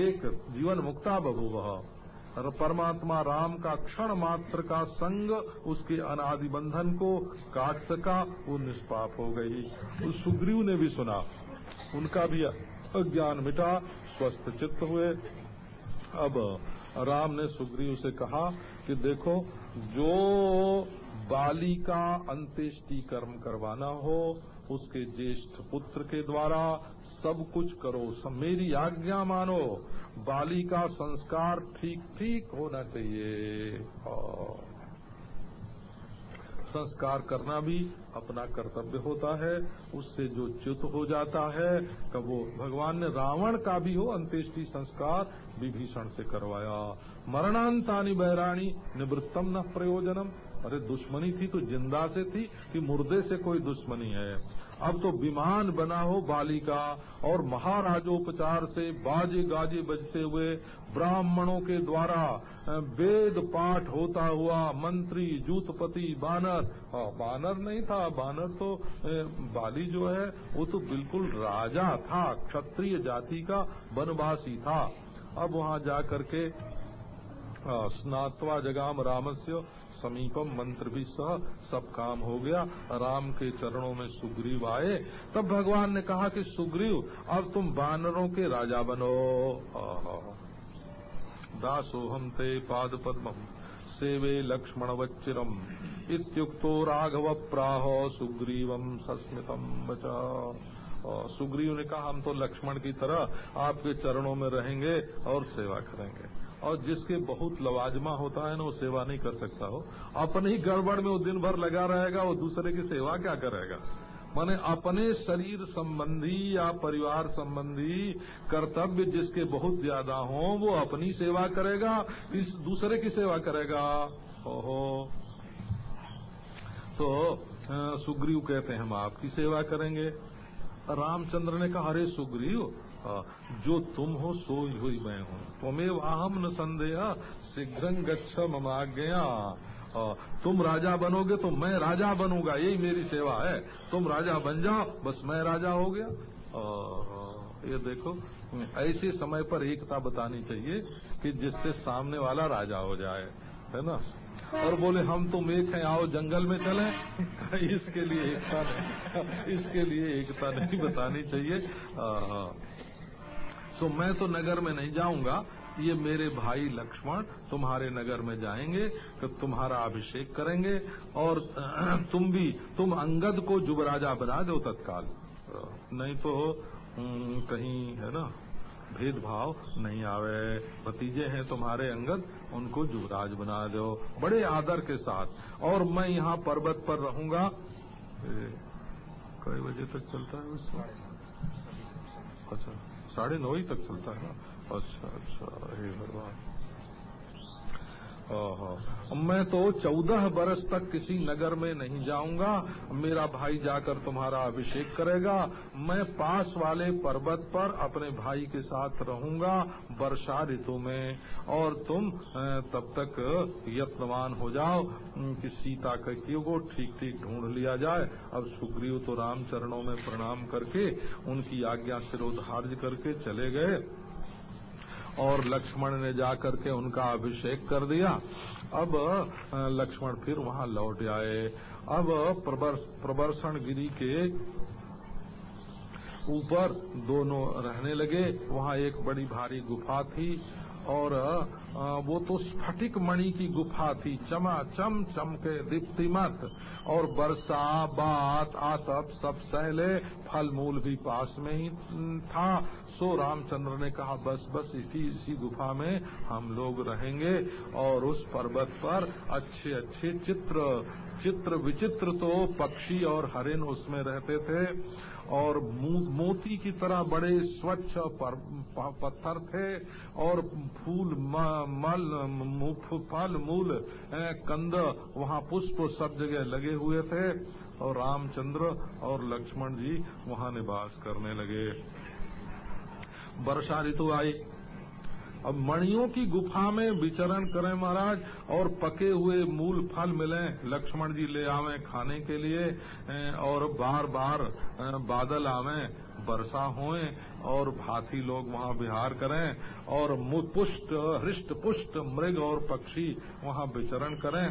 एक जीवन मुक्ता बभुव। और परमात्मा राम का क्षण मात्र का संग उसके अनादि बंधन को काट सका, वो निष्पाप हो गई। तो सुग्रीव ने भी सुना। उनका भी अज्ञान मिटा, स्वस्थ चित्त हुए। अब राम ने सुग्रीव से कहा कि देखो, जो बाली का अंत्येष्टि कर्म करवाना हो, उसके ज्येष्ठ पुत्र के द्वारा सब कुछ करो, सब मेरी आज्ञा मानो। बाली का संस्कार ठीक ठीक होना चाहिए। और संस्कार करना भी अपना कर्तव्य होता है, उससे जो च्युत हो जाता है कब वो भगवान ने रावण का भी हो अंत्येष्टि संस्कार विभीषण से करवाया। मरणांतानी बहराणी निवृत्तम न प्रयोजनम। अरे दुश्मनी थी तो ज़िंदा से थी कि मुर्दे से कोई दुश्मनी है। अब तो विमान बना हो बाली का और महाराजोपचार से बाजे गाजे बजते हुए ब्राह्मणों के द्वारा वेद पाठ होता हुआ मंत्री जूतपति बानर। हाँ बानर नहीं था, बानर तो बाली जो है, वो तो बिल्कुल राजा था, क्षत्रिय जाति का वनवासी था। अब वहाँ जा करके स्नात्वा जगाम रामस्य समीपम मंत्र भी सह सब काम हो गया। राम के चरणों में सुग्रीव आए। तब भगवान ने कहा कि सुग्रीव, अब तुम बानरों के राजा बनो। दासोहम ते पाद पद्म सेवे लक्ष्मण वच्चिरम इत्युक्तो राघव प्राह सुग्रीवम सस्मितम बचा सुग्रीव ने कहा, हम तो लक्ष्मण की तरह आपके चरणों में रहेंगे और सेवा करेंगे। और जिसके बहुत लवाजमा होता है ना, वो सेवा नहीं कर सकता हो। अपने ही गड़बड़ में वो दिन भर लगा रहेगा, वो दूसरे की सेवा क्या करेगा? माने अपने शरीर संबंधी या परिवार संबंधी कर्तव्य जिसके बहुत ज़्यादा हो, वो अपनी सेवा करेगा इस दूसरे की सेवा करेगा? ओहो। तो सुग्रीव कहते हैं, हम आपकी सेवा करेंगे। रामचंद्र ने कहा, अरे सुग्रीव जो तुम हो सो ही मैं हूँ। तुम्हें अहम न संदेह, शीघ्र गच्छ तुम राजा बनोगे तो मैं राजा बनूँगा, यही मेरी सेवा है। तुम राजा बन जाओ, बस मैं राजा हो गया। ये देखो, ऐसे समय पर एकता बतानी चाहिए कि जिससे सामने वाला राजा हो जाए, है ना? और बोले, हम तुम एक हैं, आओ जंगल में चले। इसके लिए एकता नहीं, इसके लिए एकता नहीं बतानी चाहिए। तो मैं तो नगर में नहीं जाऊँगा। ये मेरे भाई लक्ष्मण तुम्हारे नगर में जाएँगे तो तुम्हारा अभिषेक करेंगे और, तुम भी, तुम अंगद को जुबराजा बना दो तत्काल। नहीं तो कहीं, है ना, भेदभाव नहीं आवे। भतीजे हैं तुम्हारे अंगद, उनको युवराज बना दो, बड़े आदर के साथ। और मैं यहाँ पर्वत पर रहूँगा। कई बजे तक चलता है उसमें अच्छा। साढ़े नौ ही तक चलता है ना? अच्छा अच्छा हे भगवान। मैं तो चौदह बरस तक किसी नगर में नहीं जाऊँगा। मेरा भाई जाकर तुम्हारा अभिषेक करेगा। मैं पास वाले पर्वत पर अपने भाई के साथ रहूँगा वर्षा ऋतु में। और तुम तब तक यत्नवान हो जाओ कि सीता को ठीक ठीक ढूंढ लिया जाए। अब सुग्रीव तो राम चरणों में प्रणाम करके उनकी आज्ञा सिरोधार्य करके चले गए। और लक्ष्मण ने जाकर के उनका अभिषेक कर दिया। अब लक्ष्मण फिर वहाँ लौट आए। अब प्रवर्षण गिरी के ऊपर दोनों रहने लगे। वहाँ एक बड़ी भारी गुफा थी और वो तो स्फटिक मणि की गुफा थी। चमा चम चम के दीप्तिमत और वर्षा बात, आतप सब सहले फल मूल भी पास में ही था। सो रामचंद्र ने कहा, बस बस, इसी इसी गुफा में हम लोग रहेंगे। और उस पर्वत पर अच्छे अच्छे चित्र चित्र विचित्र तो पक्षी और हरिण उसमें रहते थे। और मोती की तरह बड़े स्वच्छ पत्थर थे। और फूल मल फल, मूल कंद, वहाँ पुष्प सब जगह लगे हुए थे। और रामचंद्र और लक्ष्मण जी वहाँ निवास करने लगे। वर्षा ऋतु आई। अब मणियों की गुफा में विचरण करें महाराज, और पके हुए मूल फल मिले। लक्ष्मण जी ले आवे खाने के लिए और बार बार बादल आवे, वर्षा होए, और भाथी लोग वहाँ विहार करें, और पुष्ट, हृष्ट पुष्ट मृग और पक्षी वहाँ विचरण करें।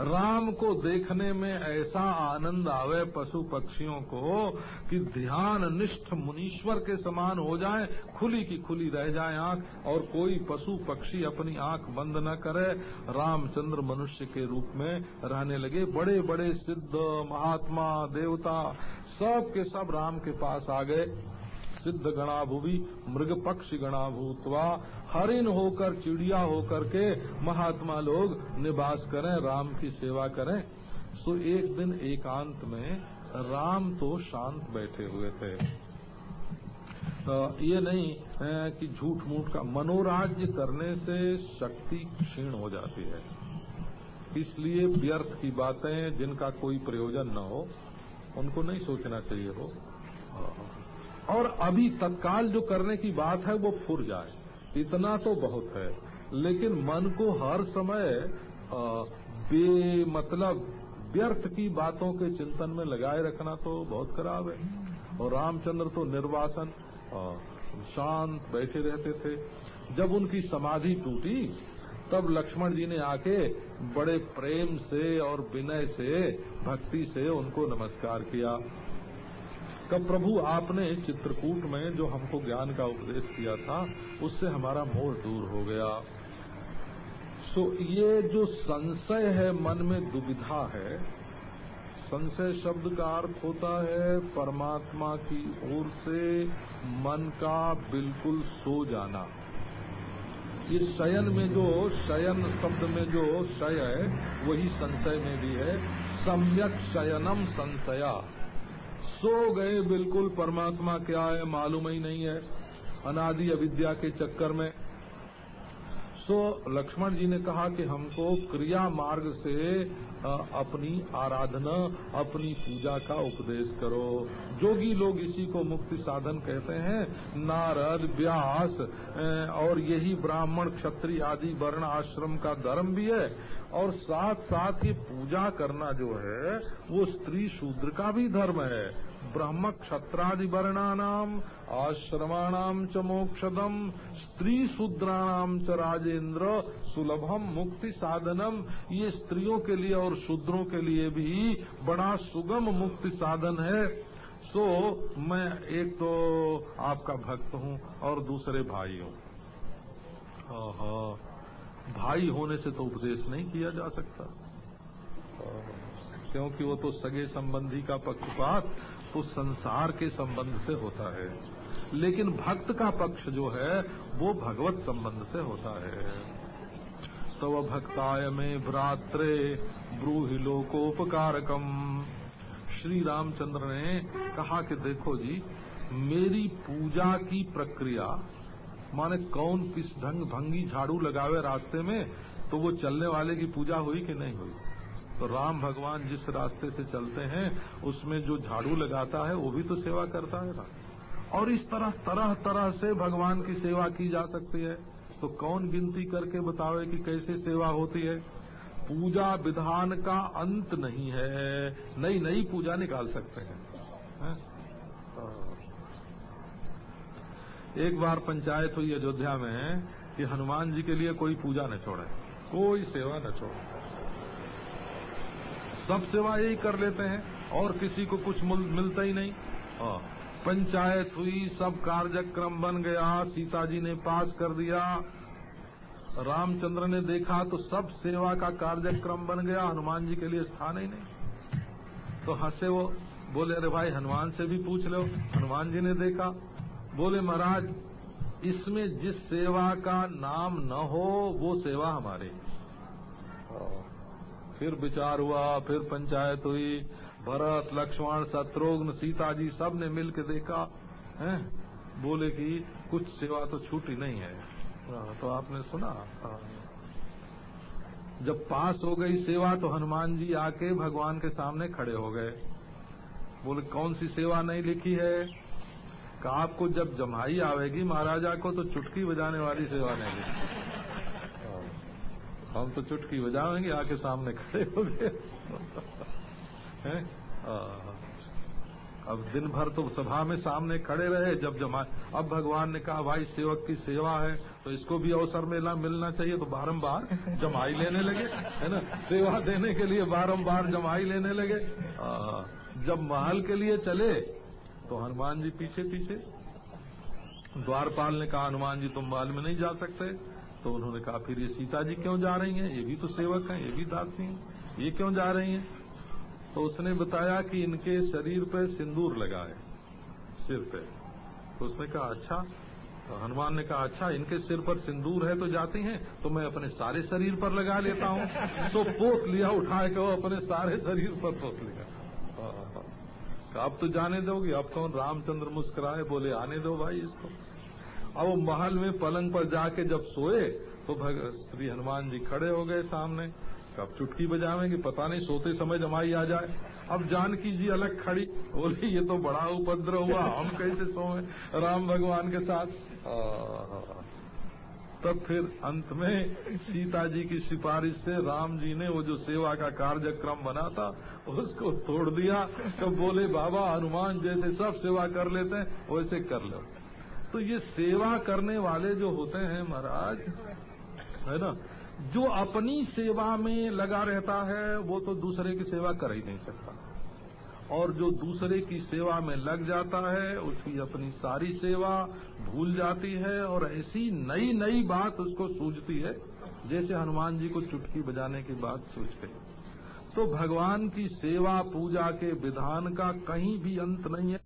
राम को देखने में ऐसा आनंद आवे पशु पक्षियों को कि ध्यान निष्ठ मुनीश्वर के समान हो जाए, खुली की खुली रह जाए आँख, और कोई पशु पक्षी अपनी आँख बंद न करे। रामचंद्र मनुष्य के रूप में रहने लगे। बड़े बड़े सिद्ध महात्मा, देवता, सब के सब राम के पास आ गए। सिद्ध गणा भूवि मृग पक्ष गणा भूतवा हरिण होकर, चिड़िया होकर के महात्मा लोग निवास करें, राम की सेवा करें। सो एक दिन एकांत में राम तो शांत बैठे हुए थे। ये नहीं कि झूठ मूठ का मनोराज्य करने से शक्ति क्षीण हो जाती है। इसलिए व्यर्थ की बातें जिनका कोई प्रयोजन न हो, उनको नहीं सोचना चाहिए हो और अभी तत्काल जो करने की बात है, वो फुर जाए। इतना तो बहुत है। लेकिन मन को हर समय बे मतलब व्यर्थ की बातों के चिंतन में लगाए रखना तो बहुत खराब है। और रामचंद्र तो निर्वासन शांत बैठे रहते थे। जब उनकी समाधि टूटी, तब लक्ष्मण जी ने आके बड़े प्रेम से और विनय से, भक्ति से उनको नमस्कार किया। कब प्रभु आपने चित्रकूट में जो हमको ज्ञान का उपदेश किया था, उससे हमारा मोह दूर हो गया। सो ये जो संशय है मन में दुविधा है, संशय शब्द का अर्थ होता है परमात्मा की ओर से मन का बिल्कुल सो जाना। ये शयन में जो, शयन शब्द में जो शय है, वही संशय में भी है। सम्यक शयनम संशया। सो गए बिल्कुल, परमात्मा क्या है मालूम ही नहीं है। अनादि अविद्या के चक्कर में। सो लक्ष्मण जी ने कहा कि हमको क्रिया मार्ग से अपनी आराधना, अपनी पूजा का उपदेश करो। जोगी लोग इसी को मुक्ति साधन कहते हैं। नारद, व्यास और यही ब्राह्मण, क्षत्रिय आदि, वर्ण आश्रम का धर्म भी है। और साथ साथ ही पूजा करना जो है, वो स्त्री शूद्र का भी धर्म है। ब्रह्म क्षत्रादि वर्णानाम आश्रमाणाम च मोक्षदम स्त्री शूद्राणाम च राजेंद्र सुलभम मुक्ति साधनम ये स्त्रियों के लिए और शूद्रों के लिए भी बड़ा सुगम मुक्ति साधन है। सो, मैं एक तो आपका भक्त हूँ और दूसरे भाई हूँ। भाई होने से तो उपदेश नहीं किया जा सकता। क्योंकि वो तो सगे संबंधी का पक्षपात तो संसार के संबंध से होता है। लेकिन भक्त का पक्ष जो है, वो भगवत संबंध से होता है। तो वह भक्ताय में भ्रात्रे ब्रूहि लोकोपकारकम। श्री रामचंद्र ने कहा कि देखो जी, मेरी पूजा की प्रक्रिया, माने कौन किस ढंग भंगी झाड़ू लगावे रास्ते में तो वो चलने वाले की पूजा हुई कि नहीं हुई? तो राम भगवान जिस रास्ते से चलते हैं, उसमें जो झाड़ू लगाता है, वो भी तो सेवा करता है ना और इस तरह तरह तरह से भगवान की सेवा की जा सकती है। तो कौन गिनती करके बतावे कि कैसे सेवा होती है? पूजा विधान का अंत नहीं है। नई नई पूजा निकाल सकते हैं। है? एक बार पंचायत हुई अयोध्या में कि हनुमान जी के लिए कोई पूजा न छोड़े। कोई सेवा न छोड़े। सब सेवा यही कर लेते हैं, और किसी को कुछ मिलता ही नहीं। हाँ। पंचायत हुई, सब कार्यक्रम बन गया, सीता जी ने पास कर दिया। रामचंद्र ने देखा तो सब सेवा का कार्यक्रम बन गया, हनुमान जी के लिए स्थान ही नहीं। तो हंसे वो, बोले, अरे भाई, हनुमान से भी पूछ लो। हनुमान जी ने देखा, बोले, महाराज, इसमें जिस सेवा का नाम न हो, वो सेवा हमारी फिर विचार हुआ, फिर पंचायत हुई। भरत, लक्ष्मण, शत्रुघ्न, सीता जी सबने मिल के देखा, है? बोले कि कुछ सेवा तो छूटी नहीं है। तो आपने सुना? जब पास हो गई सेवा तो हनुमान जी आके भगवान के सामने खड़े हो गए। बोले, कौन सी सेवा नहीं लिखी है? आपको जब जमाई आवेगी महाराजा को तो चुटकी बजाने वाली सेवा नहीं लिखी हम तो चुटकी बजाएँगे आके सामने खड़े हो गए। अब दिन भर तो सभा में सामने खड़े रहे जब जमा अब भगवान ने कहा भाई सेवक की सेवा है तो इसको भी अवसर मिलना मिलना चाहिए। तो बारंबार जमाई लेने लगे है ना? सेवा देने के लिए बारंबार जमाई लेने लगे। आ, जब महल के लिए चले तो हनुमान जी पीछे पीछे द्वारपाल ने कहा हनुमान जी तुम महल में नहीं जा सकते। तो उन्होंने कहा, फिर ये सीता जी क्यों जा रही हैं? ये भी तो सेवक हैं, ये भी दासी हैं। ये क्यों जा रही हैं? तो उसने बताया कि इनके शरीर पे सिंदूर लगा है, सिर पे। तो उसने कहा अच्छा। तो हनुमान ने कहा अच्छा इनके सिर पर सिंदूर है तो जाती हैं तो मैं अपने सारे शरीर पर लगा लेता हूँ। तो पोत लिया, उठाए के वो अपने सारे शरीर पर पोत लिया। अब तो जाने दोगे, अब कौन रामचंद्र मुस्कुराए, बोले, आने दो भाई इसको। अब वो महल में पलंग पर जाके जब सोए तो श्री हनुमान जी खड़े हो गए सामने। कब चुटकी बजावेंगे, पता नहीं, सोते समय जमाई आ जाए। अब जानकी जी अलग खड़ी, बोली, ये तो बड़ा उपद्रव हुआ, हम कैसे सोए? राम भगवान के साथ। तब फिर अंत में सीता जी की सिफारिश से राम जी ने वो जो सेवा का कार्यक्रम बना था, उसको तोड़ दिया। तो बोले, बाबा, हनुमान जैसे सब सेवा कर लेते हैं, वैसे कर लो। तो ये सेवा करने वाले जो होते हैं महाराज, है ना, जो अपनी सेवा में लगा रहता है, वो तो दूसरे की सेवा कर ही नहीं सकता। और जो दूसरे की सेवा में लग जाता है, उसकी अपनी सारी सेवा भूल जाती है और ऐसी नई नई बात उसको सूझती है, जैसे हनुमान जी को चुटकी बजाने की बात सूझ गई तो भगवान की सेवा पूजा के विधान का कहीं भी अंत नहीं है।